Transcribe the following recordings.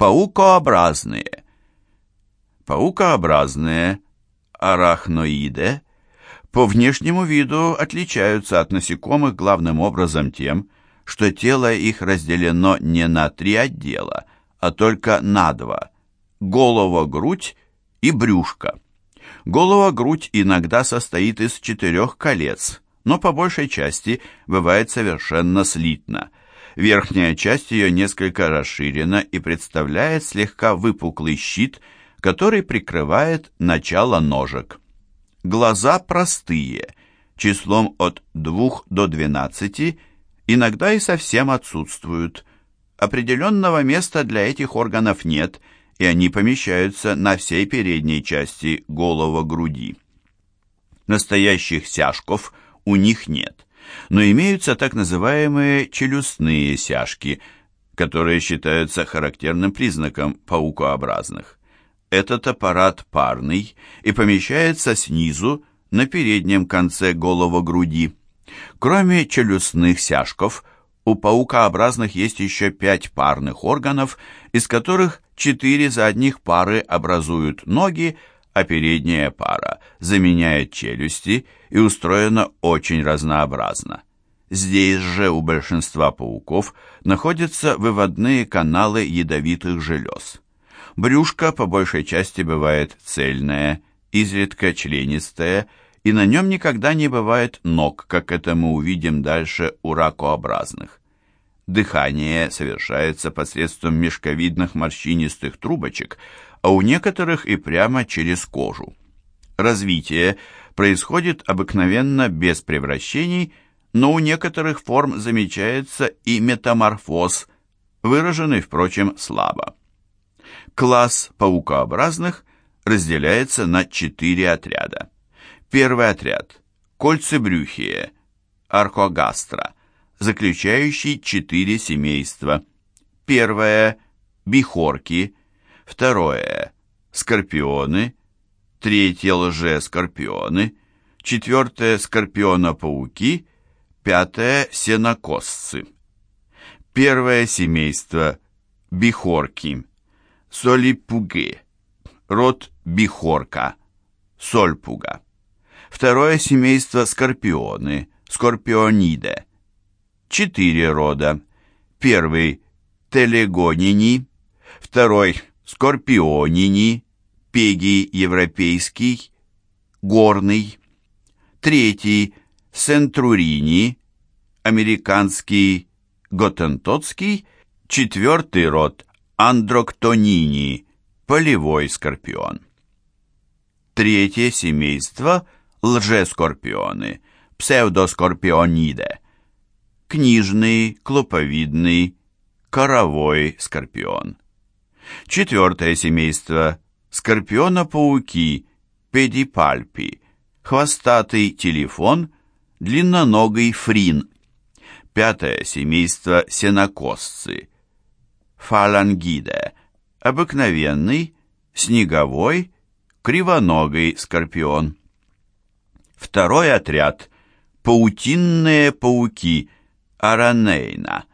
Паукообразные. Паукообразные арахноиды по внешнему виду отличаются от насекомых главным образом тем, что тело их разделено не на три отдела, а только на два – голова-грудь и брюшко. Голова-грудь иногда состоит из четырех колец, но по большей части бывает совершенно слитно. Верхняя часть ее несколько расширена и представляет слегка выпуклый щит, который прикрывает начало ножек. Глаза простые, числом от 2 до 12, иногда и совсем отсутствуют. Определенного места для этих органов нет, и они помещаются на всей передней части голова-груди. Настоящих сяжков у них нет, но имеются так называемые челюстные сяжки, которые считаются характерным признаком паукообразных. Этот аппарат парный и помещается снизу на переднем конце голова-груди. Кроме челюстных сяжков, у паукообразных есть еще пять парных органов, из которых четыре задних пары образуют ноги, а передняя пара заменяет челюсти и устроена очень разнообразно. Здесь же у большинства пауков находятся выводные каналы ядовитых желез. Брюшко по большей части бывает цельное, изредка членистое, и на нем никогда не бывает ног, как это мы увидим дальше у ракообразных. Дыхание совершается посредством мешковидных морщинистых трубочек, а у некоторых и прямо через кожу. Развитие происходит обыкновенно без превращений, но у некоторых форм замечается и метаморфоз, выраженный, впрочем, слабо. Класс паукообразных разделяется на четыре отряда. Первый отряд – кольцебрюхие, архогастра, заключающий четыре семейства. Первое – бихорки, второе – скорпионы, третье – лжескорпионы, четвертое – скорпиона-пауки, пятое – сенокосцы. Первое семейство – бихорки – солипуге, род бихорка, сольпуга. Второе семейство. Скорпионы, скорпиониде. Четыре рода. Первый – телегонини, второй – скорпионини, пегий европейский, горный. Третий – сентрурини, американский, готентотский. Четвертый род – Андроктонини, полевой скорпион. Третье семейство – лжескорпионы, псевдоскорпиониде. Книжный, клоповидный, коровой скорпион. Четвертое семейство – скорпиона-пауки, педипальпи, хвостатый телефон, длинноногий фрин. Пятое семейство – сенокосцы, фалангиде, обыкновенный, снеговой, кривоногий скорпион. Второй отряд – паутинные пауки. Аранейна,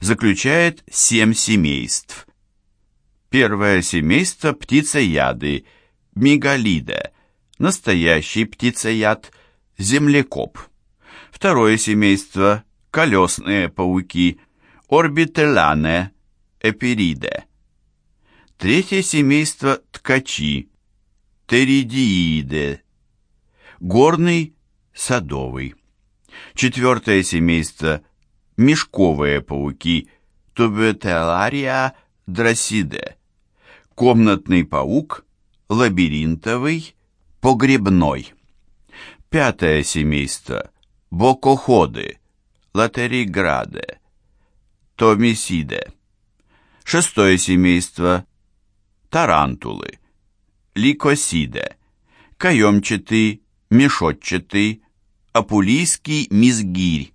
заключает семь семейств. Первое семейство – птицеяды, мегалиде, настоящий птицеяд, землекоп. Второе семейство – колесные пауки, орбителане, Эпириде. Третье семейство ткачи, Теридииде. Горный, садовый. Четвертое семейство мешковые пауки, Тубетелария дросиде. Комнатный паук, лабиринтовый, погребной. Пятое семейство бокоходы, латериграде, томисиде. Шестое семейство – тарантулы, ликосиде, каемчатый, мешотчатый, апулийский мизгирь.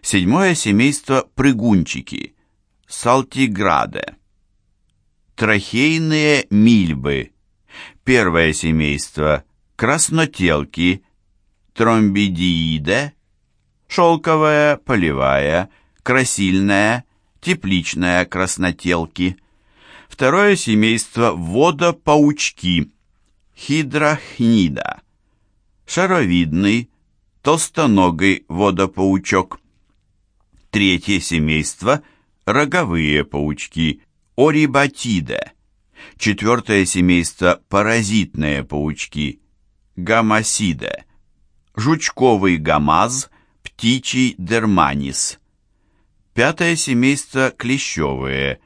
Седьмое семейство – прыгунчики, салтиграде. Трахейные мильбы. Первое семейство – краснотелки, тромбидииде, шелковая, полевая, красильная, тепличная краснотелки. Второе семейство водопаучки, хидрохнида. Шаровидный, толстоногий водопаучок. Третье семейство – роговые паучки, орибатида. Четвертое семейство – паразитные паучки, гамасида. Жучковый гамаз, птичий дерманис. Пятое семейство – клещевые,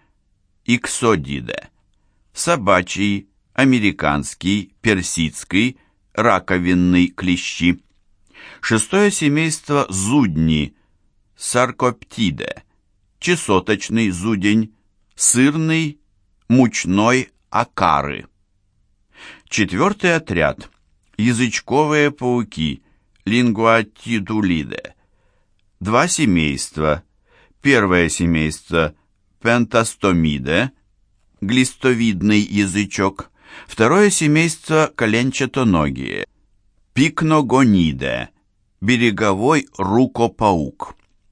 иксодида. Собачий, американский, персидский, раковинный клещи. Шестое семейство – зудни, саркоптида. Чесоточный зудень, сырный, мучной акары. Четвертый отряд – язычковые пауки, лингуатидулиде. Два семейства. Первое семейство – пентастомиде, глистовидный язычок. Второе семейство – коленчатоногие, пикногониде, береговой рукопаук.